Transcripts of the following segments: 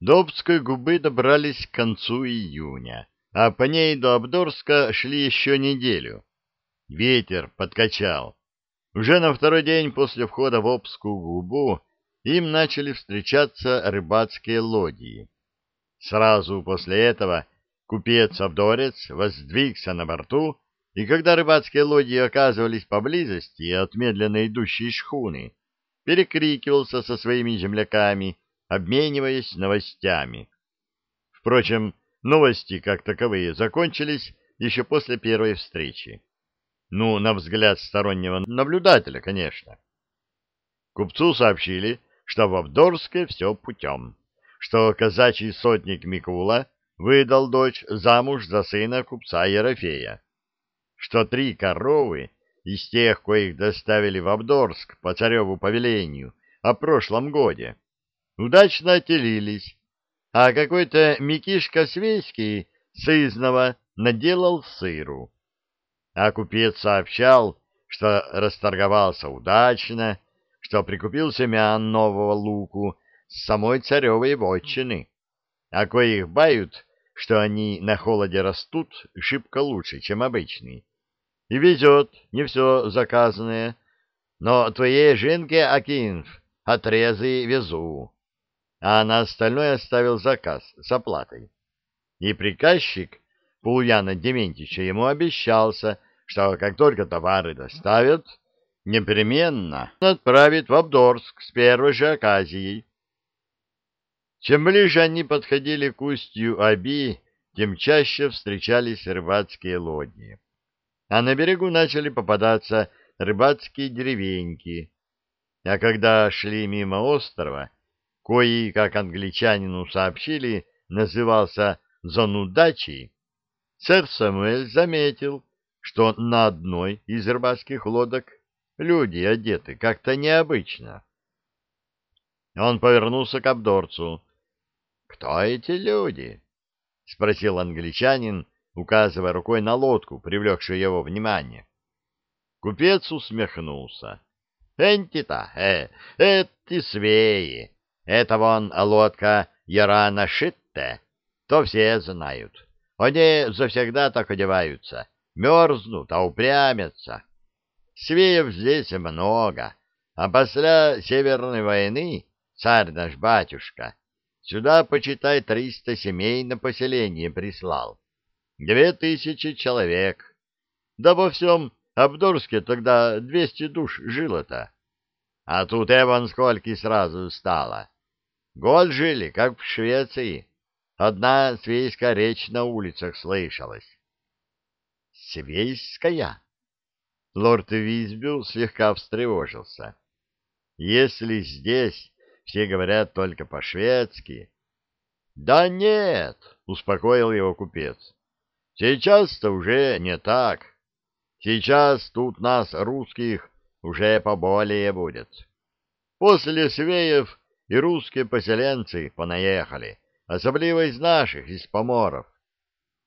До Обской губы добрались к концу июня, а по ней до Абдорска шли еще неделю. Ветер подкачал. Уже на второй день после входа в Обскую губу им начали встречаться рыбацкие лодии. Сразу после этого купец-обдорец воздвигся на борту, и когда рыбацкие лодии оказывались поблизости от медленно идущей шхуны, перекрикивался со своими земляками, обмениваясь новостями. Впрочем, новости как таковые закончились еще после первой встречи. Ну, на взгляд стороннего наблюдателя, конечно. Купцу сообщили, что в Абдорске все путем, что казачий сотник Микула выдал дочь замуж за сына купца Ерофея, что три коровы из тех, коих доставили в Абдорск по цареву повелению о прошлом годе, удачно отелились, а какой-то Микишка Свейский сызнова наделал сыру. А купец сообщал, что расторговался удачно, что прикупил семян нового луку с самой царевой вотчины, а коих бают, что они на холоде растут шибко лучше, чем обычный. И везет не все заказанное, но твоей жинке, Акинф, отрезы везу а на остальное оставил заказ с оплатой. И приказчик Пулуяна Дементьевича ему обещался, что как только товары доставят, непременно отправит в Абдорск с первой же оказией. Чем ближе они подходили к устью Аби, тем чаще встречались рыбацкие лодни. А на берегу начали попадаться рыбацкие деревеньки. А когда шли мимо острова, кои, как англичанину сообщили, назывался Занудачей, сэр Самуэль заметил, что на одной из рыбацких лодок люди одеты как-то необычно. Он повернулся к обдорцу. — Кто эти люди? — спросил англичанин, указывая рукой на лодку, привлекшую его внимание. Купец усмехнулся. — Энти-то, э, эти свеи, это вон лодка Ярана Шитте, то все знают. Они завсегда так одеваются, мерзнут, а упрямятся. Свеев здесь много, а после Северной войны царь наш батюшка сюда, почитай, триста семей на поселение прислал. Две тысячи человек. Да во всем Абдурске тогда двести душ жило-то. А тут Эван сколько сразу стало. Год жили, как в Швеции. Одна свейская речь на улицах слышалась. Свейская? Лорд Визбю слегка встревожился. Если здесь все говорят только по-шведски... Да нет, успокоил его купец. Сейчас-то уже не так. Сейчас тут нас, русских, уже поболее будет. После свеев и русские поселенцы понаехали, особливо из наших, из поморов.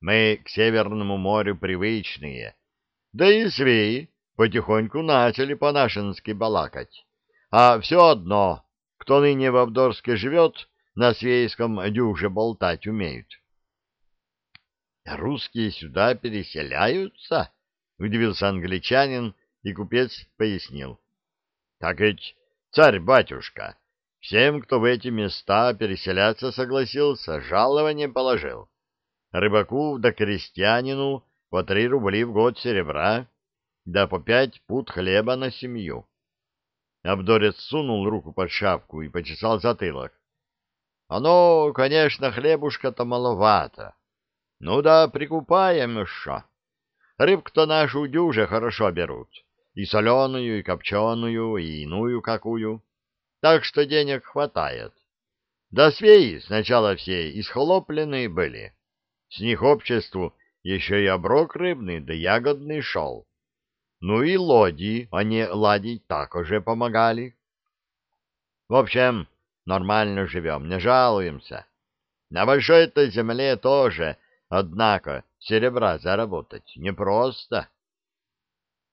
Мы к Северному морю привычные, да и свеи потихоньку начали по-нашенски балакать. А все одно, кто ныне в Абдорске живет, на свейском дюже болтать умеют. — Русские сюда переселяются? — удивился англичанин, и купец пояснил. — Так ведь царь-батюшка Всем, кто в эти места переселяться согласился, жалование положил. Рыбаку да крестьянину по три рубли в год серебра, да по пять пут хлеба на семью. Обдорец сунул руку под шапку и почесал затылок. Оно, конечно, хлебушка-то маловато. Ну да, прикупаем еще. Рыбку-то нашу дюже хорошо берут. И соленую, и копченую, и иную какую так что денег хватает. Да свеи сначала все исхлопленные были. С них обществу еще и оброк рыбный да ягодный шел. Ну и лоди они ладить так уже помогали. В общем, нормально живем, не жалуемся. На большой-то земле тоже, однако, серебра заработать непросто.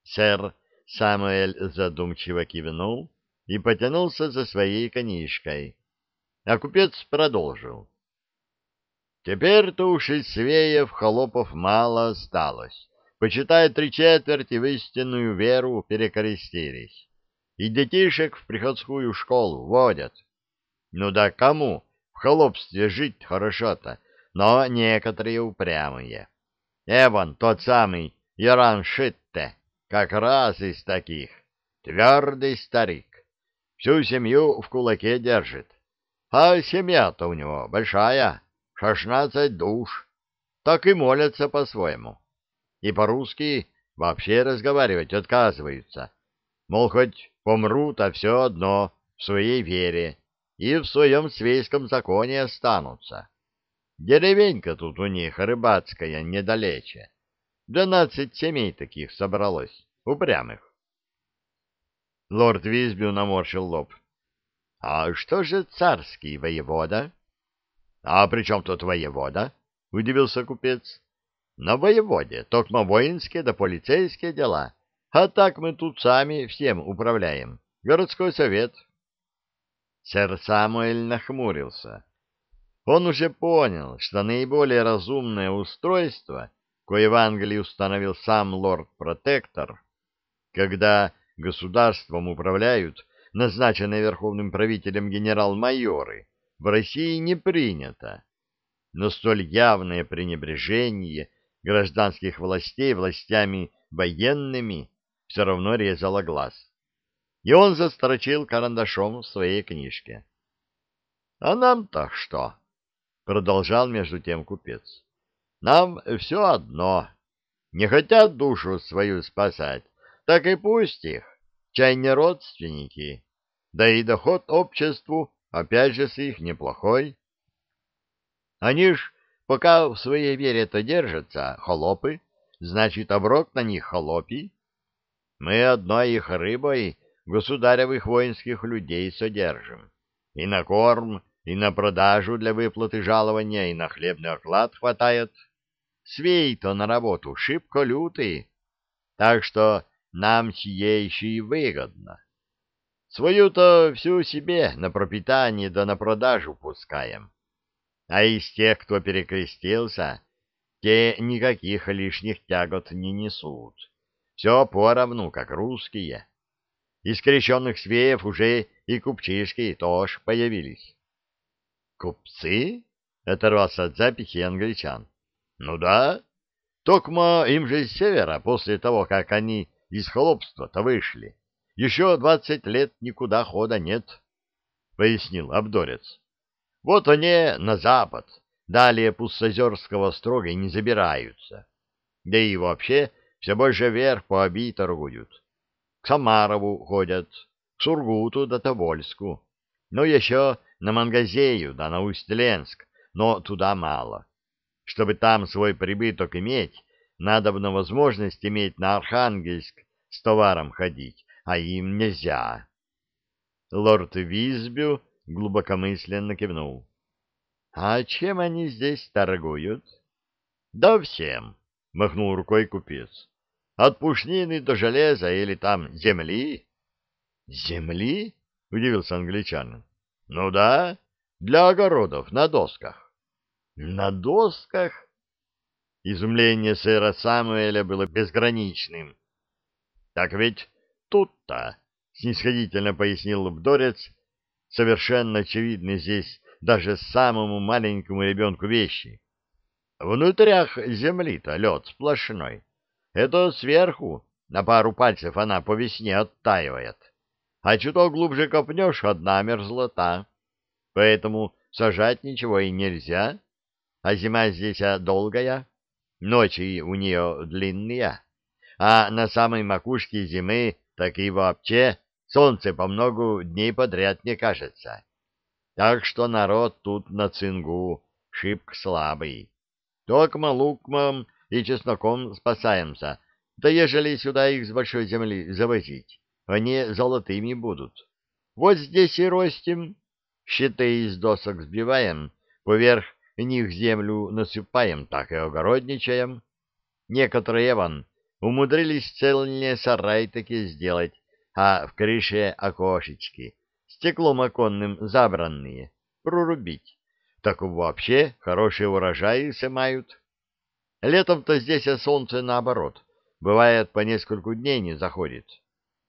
Сэр Самуэль задумчиво кивнул и потянулся за своей конишкой. а купец продолжил. Теперь-то уж из свеев холопов мало осталось. Почитай, три четверти в истинную веру перекрестились. И детишек в приходскую школу водят. Ну да кому в холопстве жить хорошо-то, но некоторые упрямые. Эван, тот самый Яран Шитте, как раз из таких. Твердый старик. Всю семью в кулаке держит. А семья-то у него большая шестнадцать душ, так и молятся по-своему. И по-русски вообще разговаривать отказываются. Мол, хоть помрут, а все одно в своей вере и в своем свейском законе останутся. Деревенька тут у них рыбацкая недалече. Двенадцать семей таких собралось, упрямых. Лорд Визбю наморщил лоб. — А что же царский воевода? — А при чем тут воевода? — удивился купец. — На воеводе только воинские да полицейские дела. А так мы тут сами всем управляем. Городской совет. Сэр Самуэль нахмурился. Он уже понял, что наиболее разумное устройство, кое в Англии установил сам лорд-протектор, когда государством управляют назначенные верховным правителем генерал-майоры, в России не принято, но столь явное пренебрежение гражданских властей властями военными все равно резало глаз. И он застрочил карандашом в своей книжке. — А нам-то что? — продолжал между тем купец. — Нам все одно. Не хотят душу свою спасать, так и пусть их, чай не родственники. Да и доход обществу Опять же, с их неплохой. Они ж пока в своей вере-то держатся, холопы, значит, оброк на них холопий. Мы одной их рыбой государевых воинских людей содержим. И на корм, и на продажу для выплаты жалования, и на хлебный оклад хватает. Свей-то на работу шибко лютый, так что нам сие еще и выгодно. Свою-то всю себе на пропитание да на продажу пускаем. А из тех, кто перекрестился, те никаких лишних тягот не несут. Все поровну, как русские. Из крещенных свеев уже и купчишки тоже появились. «Купцы?» — оторвался от запихи англичан. «Ну да. Токма им же с севера, после того, как они из холопства-то вышли. Еще двадцать лет никуда хода нет, — пояснил Абдорец. Вот они на запад, далее Пуссозерского строго не забираются. Да и вообще все больше вверх по Оби торгуют. К Самарову ходят, к Сургуту да Тобольску. Ну, еще на Мангазею да на Усть-Ленск, но туда мало. Чтобы там свой прибыток иметь, надо бы на возможность иметь на Архангельск с товаром ходить а им нельзя. Лорд Визбю глубокомысленно кивнул. — А чем они здесь торгуют? — Да всем, — махнул рукой купец. — От пушнины до железа или там земли. — Земли? — удивился англичанин. — Ну да, для огородов на досках. — На досках? Изумление сэра Самуэля было безграничным. — Так ведь тут-то, — снисходительно пояснил Бдорец, совершенно очевидно здесь даже самому маленькому ребенку вещи. Внутрях земли-то лед сплошной. Это сверху, на пару пальцев она по весне оттаивает. А чуток глубже копнешь — одна мерзлота. Поэтому сажать ничего и нельзя. А зима здесь долгая, ночи у нее длинные. А на самой макушке зимы так и вообще солнце по много дней подряд не кажется. Так что народ тут на цингу шибко слабый. Только лукмом и чесноком спасаемся, да ежели сюда их с большой земли завозить, они золотыми будут. Вот здесь и ростим, щиты из досок сбиваем, поверх них землю насыпаем, так и огородничаем. Некоторые вон умудрились цельные сарай таки сделать, а в крыше окошечки, стеклом оконным забранные. прорубить, так вообще хорошие урожаи сымают. Летом-то здесь солнце наоборот, бывает по нескольку дней не заходит,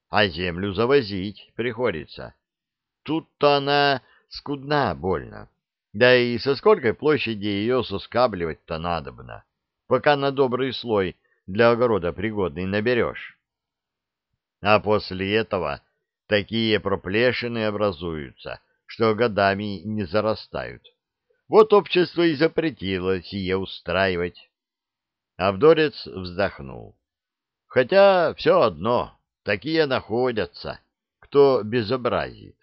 а землю завозить приходится. Тут-то она скудна больно, да и со сколько площади ее соскабливать-то надобно, пока на добрый слой для огорода пригодный наберешь. А после этого такие проплешины образуются, что годами не зарастают. Вот общество и запретило сие устраивать. Авдорец вздохнул. Хотя все одно, такие находятся, кто безобразит.